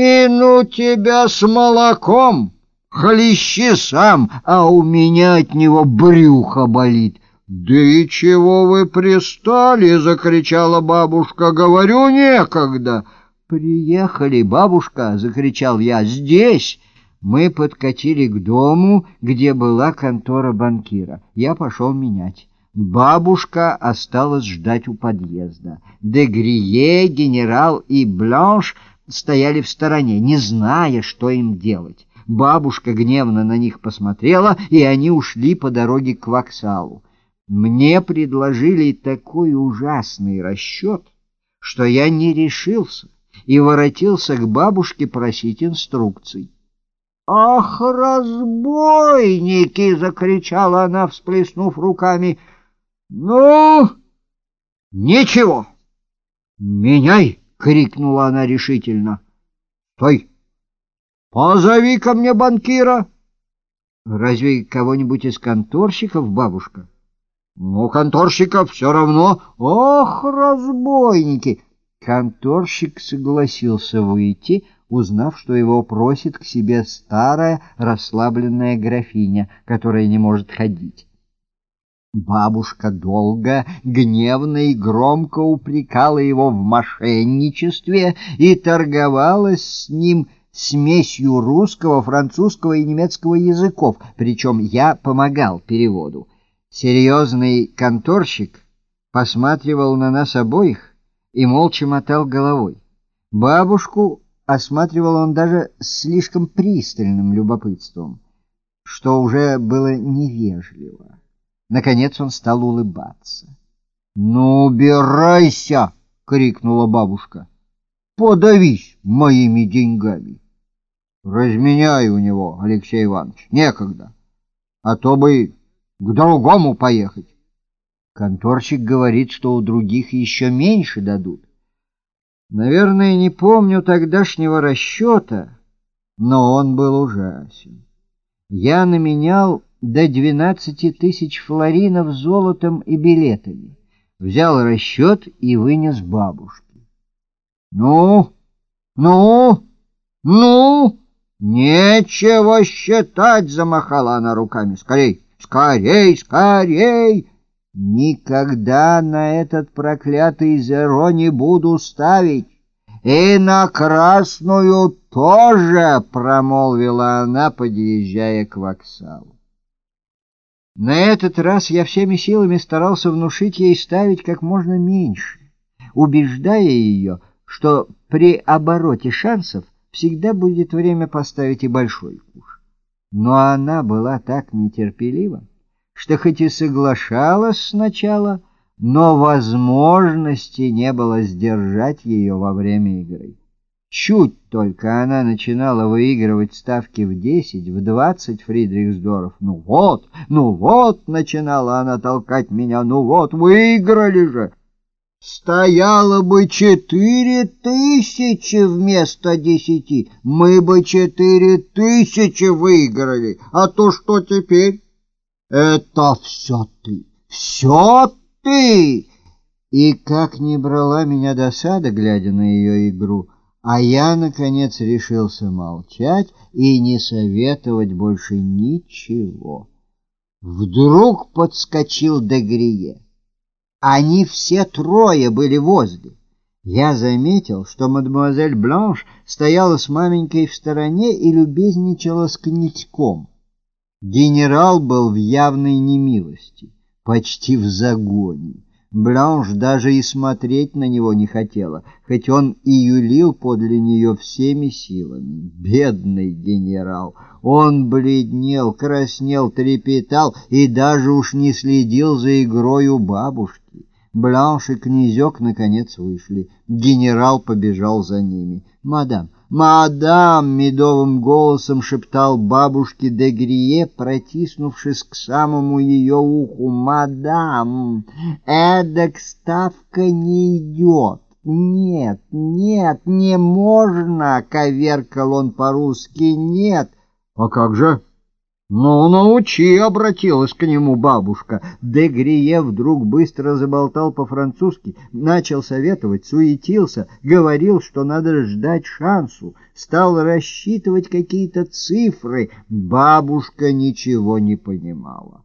И ну тебя с молоком, хлещи сам, а у меня от него брюхо болит. «Да и чего вы пристали?» — закричала бабушка. «Говорю, некогда». «Приехали, бабушка!» — закричал я. «Здесь!» Мы подкатили к дому, где была контора банкира. Я пошел менять. Бабушка осталась ждать у подъезда. Дегрие, генерал и Бланш стояли в стороне, не зная, что им делать. Бабушка гневно на них посмотрела, и они ушли по дороге к вокзалу. Мне предложили такой ужасный расчет, что я не решился и воротился к бабушке просить инструкций. «Ах, разбойники!» — закричала она, всплеснув руками. «Ну, ничего!» «Меняй!» — крикнула она решительно. «Стой! Позови ко мне банкира!» «Разве кого-нибудь из конторщиков, бабушка?» «Ну, конторщиков все равно!» «Ох, разбойники!» Конторщик согласился выйти, узнав, что его просит к себе старая расслабленная графиня, которая не может ходить. Бабушка долго, гневно и громко упрекала его в мошенничестве и торговалась с ним смесью русского, французского и немецкого языков, причем я помогал переводу. Серьезный конторщик посматривал на нас обоих и молча мотал головой. Бабушку осматривал он даже слишком пристальным любопытством, что уже было невежливо. Наконец он стал улыбаться. «Ну, убирайся!» — крикнула бабушка. «Подавись моими деньгами!» «Разменяй у него, Алексей Иванович, некогда, а то бы к другому поехать». Конторщик говорит, что у других еще меньше дадут. Наверное, не помню тогдашнего расчета, но он был ужасен. Я наменял до двенадцати тысяч флоринов золотом и билетами, взял расчет и вынес бабушке. «Ну, ну, ну, нечего считать!» — замахала она руками. «Скорей, скорей, скорей!» Никогда на этот проклятый зеро не буду ставить. И на красную тоже, промолвила она, подъезжая к вокзалу. На этот раз я всеми силами старался внушить ей ставить как можно меньше, убеждая ее, что при обороте шансов всегда будет время поставить и большой куш. Но она была так нетерпелива, что хоть и соглашалась сначала, но возможности не было сдержать ее во время игры. Чуть только она начинала выигрывать ставки в десять, в двадцать фридрихсдоров. «Ну вот, ну вот!» — начинала она толкать меня. «Ну вот, выиграли же!» Стояло бы четыре тысячи вместо десяти. Мы бы четыре тысячи выиграли. А то что теперь? Это все ты, все ты! И как не брала меня досада, глядя на ее игру, а я, наконец, решился молчать и не советовать больше ничего. Вдруг подскочил Дегрие. Они все трое были возле. Я заметил, что мадемуазель Бланш стояла с маменькой в стороне и любезничала с князьком. Генерал был в явной немилости, почти в загоне. Бланш даже и смотреть на него не хотела, хоть он и юлил подле нее всеми силами. Бедный генерал! Он бледнел, краснел, трепетал и даже уж не следил за игрой у бабушки. Бланш и князек наконец вышли. Генерал побежал за ними. «Мадам, «Мадам!» — медовым голосом шептал бабушке де Грие, протиснувшись к самому ее уху. «Мадам! Эдак ставка не идет!» «Нет, нет, не можно!» — коверкал он по-русски. «Нет!» «А как же?» «Ну, научи!» — обратилась к нему бабушка. Дегрие вдруг быстро заболтал по-французски, начал советовать, суетился, говорил, что надо ждать шансу, стал рассчитывать какие-то цифры. Бабушка ничего не понимала.